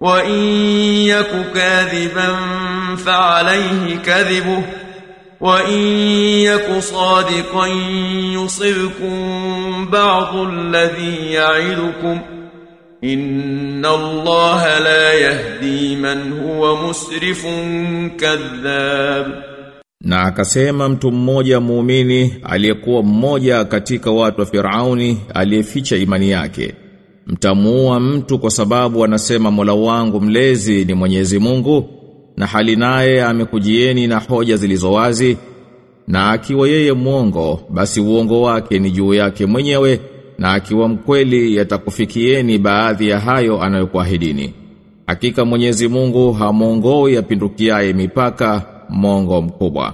وإن يك كاذبا فعليه كذبه وإن يك صادقا يصبكم بعض الذي يعدكم إن الله لا يهدي من هو مسرف كذاب Na akasema mtu mmoja muumini aliyekuwa mmoja katika watu wa Firauni aliyeficha imani yake. Mtamuua mtu kwa sababu anasema Mola wangu mlezi ni Mwenyezi Mungu na hali naye amekujieni na hoja zilizowazi na akiwa yeye mwongo basi uongo wake ni juu yake mwenyewe na akiwa mkweli yatakufikieni baadhi ya hayo anayokuahidini. Hakika Mwenyezi Mungu hamuongoi yapindukiaye mipaka mongo mkubwa.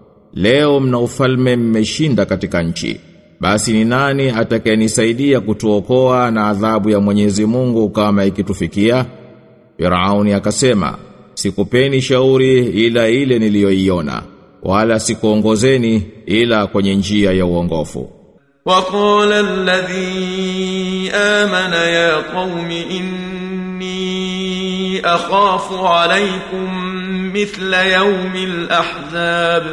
leo mna ufalme mmeshinda katika nchi. Basi ni nani atakayenisaidia kutuokoa na adhabu ya Mwenyezi Mungu kama ikitufikia? Firauni akasema, sikupeni shauri ila ile niliyoiona, wala sikuongozeni ila kwenye njia ya uongofu. وقال الذي آمن يا قوم إني أخاف عليكم مثل يوم الأحزاب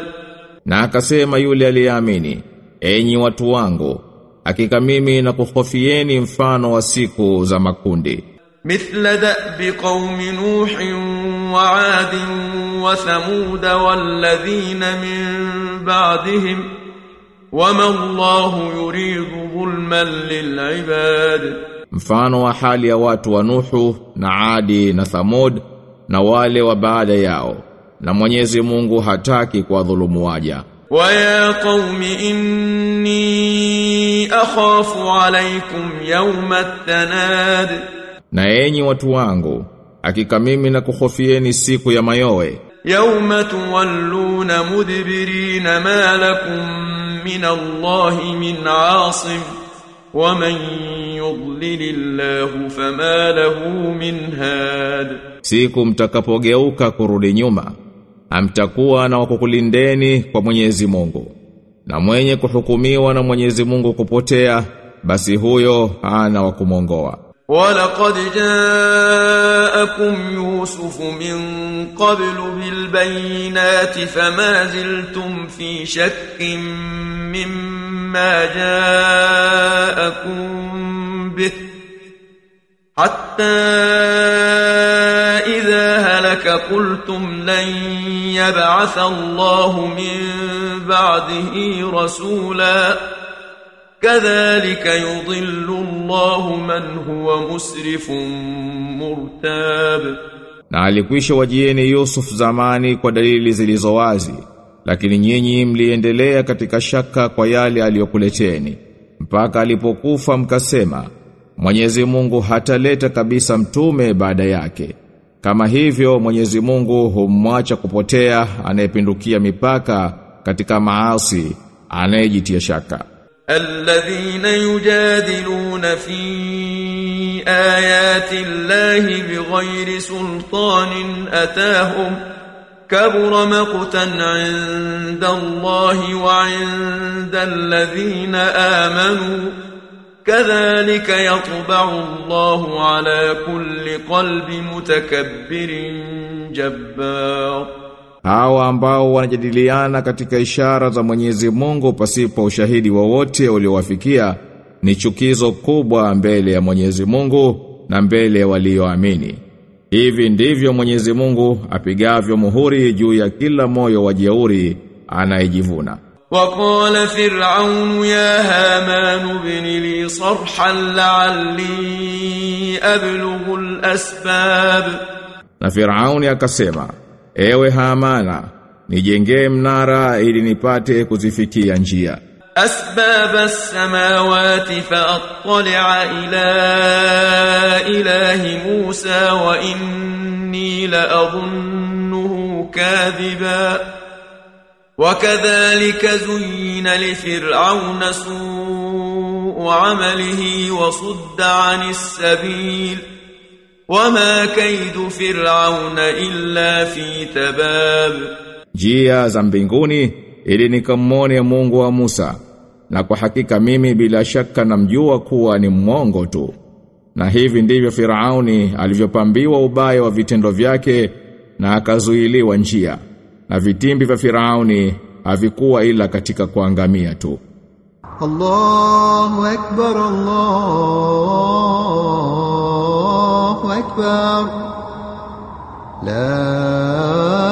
na akasema yule aliyeamini, enyi watu wangu, hakika mimi nakukhofieni mfano wa siku za makundi. Mithla da'bi qaumi Nuhin wa 'Adin wa Thamud walladhina min ba'dihim wama Allahu yuridu dhulman lil'ibad. Mfano wa hali ya watu wa Nuhu na Adi na Thamud na wale wa baada yao Na Mwenyezi Mungu hataki kwa dhulumu waja. ويا قوم إني أخاف عليكم يوم التناد Na enyi watu wangu, hakika mimi nakuhofieni siku ya mayowe. يوم تولون مدبرين ما لكم من الله من عاصم ومن يضلل الله فما له من هاد Siku mtakapogeuka kurudi nyuma, hamtakuwa na wakukulindeni kwa Mwenyezi Mungu. Na mwenye kuhukumiwa na Mwenyezi Mungu kupotea, basi huyo hana wa kumongoa. ولقد جاءكم يوسف من قبل بالبينات فما زلتم في شك مما جاءكم به حتى إذا هلك قلتم لن يبعث الله من بعده رسولا كذلك يضل الله من هو مسرف مرتاب Na alikwisha wajieni Yusuf zamani kwa dalili zilizo wazi, lakini nyinyi mliendelea katika shaka kwa yale aliyokuleteni. Mpaka alipokufa mkasema, Mwenyezi Mungu hataleta kabisa mtume baada yake. Kama hivyo Mwenyezi Mungu humwacha kupotea anayepindukia mipaka katika maasi anayejitia shaka. Alladhina yujadiluna fi ayati Allahi bighairi sultanin atahum kabura maqtan 'inda Allahi wa 'inda alladhina amanu كذلك يطبع الله على كل قلب متكبر جبار Hawa ambao wanajadiliana katika ishara za Mwenyezi Mungu pasipo ushahidi wowote uliowafikia ni chukizo kubwa mbele ya Mwenyezi Mungu na mbele ya walioamini. Hivi ndivyo Mwenyezi Mungu apigavyo muhuri juu ya kila moyo wa jeuri anayejivuna. وقال فرعون يا هامان ابن لي صرحا لعلي أبلغ الأسباب Na Firauni akasema, ewe Hamana, nijengee mnara ili nipate kuzifikia njia. أسباب السماوات فأطلع إلى إله موسى وإني لأظنه كاذبا وكذلك زين لفرعون سوء عمله وصد عن السبيل وما كيد فرعون إلا في تباب Njia za mbinguni ili nikamwone Mungu wa Musa. Na kwa hakika mimi bila shaka namjua kuwa ni mwongo tu. Na hivi ndivyo Firauni alivyopambiwa ubaya wa vitendo vyake na akazuiliwa njia. na vitimbi vya Firauni havikuwa ila katika kuangamia tu. Allahu akbar Allahu akbar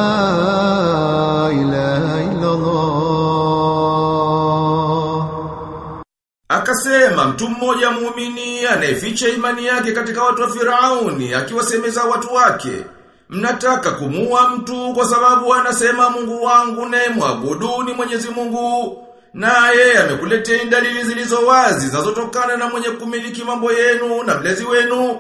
La ilaha illa Allah Akasema mtu mmoja muumini anayeficha imani yake katika watu wa Firauni akiwasemeza watu wake mnataka kumua mtu kwa sababu anasema Mungu wangu ne mwabuduni Mwenyezi Mungu? Na naye amekuletea dalili zilizo wazi zinazotokana na mwenye kumiliki mambo yenu na mlezi wenu.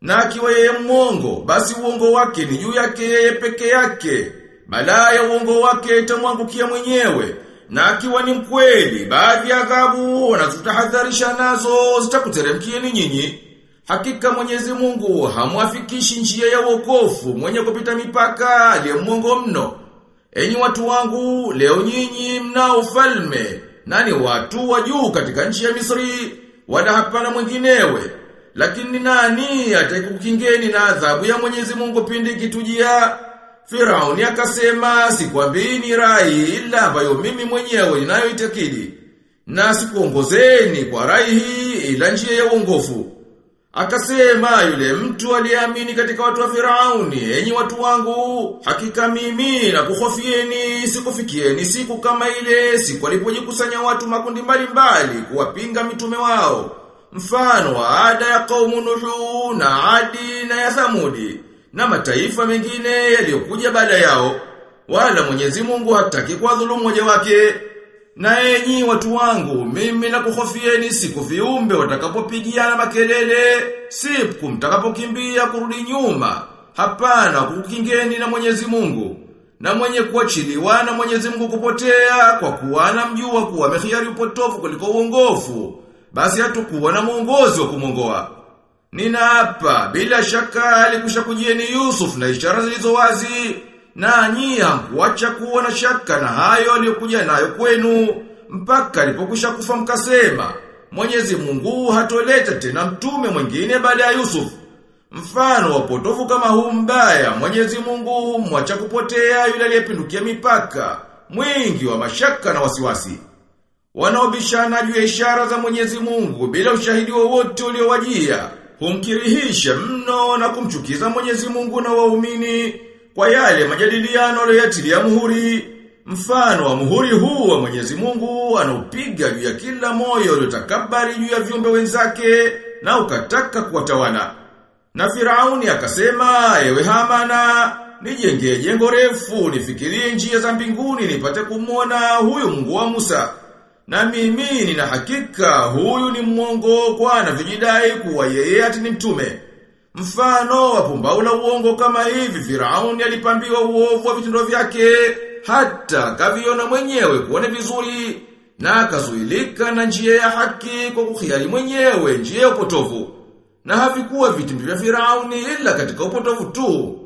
Na akiwa yeye mwongo basi uongo wake ni juu yake yeye peke yake. Malaya ya uongo wake itamwangukia mwenyewe. Na akiwa ni mkweli baadhi ya adhabu wanazotahadharisha nazo zitakuteremkieni nyinyi hakika Mwenyezi Mungu hamwafikishi njia ya wokofu mwenye kupita mipaka aliye mwongo mno Enyi watu wangu, leo nyinyi mnao ufalme, nani watu wa juu katika nchi ya Misri, wala hapana mwinginewe. Lakini nani atakukingeni na adhabu ya Mwenyezi Mungu pindi kitujia? Firauni akasema, sikwambini ni rai ila ambayo mimi mwenyewe ninayoitakidi. Na sikuongozeni kwa rai hii ila njia ya uongofu. Akasema yule mtu aliyeamini katika watu wa Firauni, enyi watu wangu, hakika mimi na kuhofieni sikufikieni siku kama ile siku alipojikusanya watu makundi mbalimbali kuwapinga mitume wao. Mfano wa ada ya kaumu Nuhu na Adi na ya Thamudi na mataifa mengine yaliyokuja baada yao. Wala Mwenyezi Mungu hataki kwa dhulumu wake. Na enyi watu wangu, mimi na kuhofieni siku viumbe watakapopigiana makelele, siku mtakapokimbia kurudi nyuma, hapana kukingeni na Mwenyezi Mungu. Na mwenye kuachiliwa na Mwenyezi Mungu kupotea kwa kuwa anamjua kuwa amehiari upotofu kuliko uongofu, basi hatukuwa na mwongozi wa kumongoa. Ninaapa bila shaka alikushakujieni Yusuf na ishara zilizo wazi nanyi hamkuacha kuwa na shaka na hayo aliyokuja nayo kwenu mpaka alipokwisha kufa mkasema Mwenyezi Mungu hatoleta tena mtume mwingine baada ya Yusuf. Mfano wa potofu kama huu mbaya Mwenyezi Mungu mwacha kupotea yule aliyepindukia mipaka, mwingi wa mashaka na wasiwasi. Wanaobishana juu ya ishara za Mwenyezi Mungu bila ushahidi wowote uliowajia, humkirihisha mno na kumchukiza Mwenyezi Mungu na waumini kwa yale majadiliano aliyoyatilia muhuri. Mfano wa muhuri huu wa Mwenyezi Mungu anaupiga juu ya kila moyo uliotakabari juu ya viumbe wenzake na ukataka kuwatawana Na Firauni akasema, ewe Hamana, nijengee jengo refu, nifikirie njia za mbinguni nipate kumwona huyu Mungu wa Musa. Na mimi nina hakika huyu ni mwongo kwa anavyojidai kuwa yeye ati ni mtume. Mfano wapumba ula uongo kama hivi Firauni alipambiwa uovu wa vitendo vyake hata kaviona mwenyewe kuone vizuri na akazuilika na njia ya haki kwa kuhiari mwenyewe njia ya upotovu. Na havikuwa vitimbi vya Firauni ila katika upotovu tu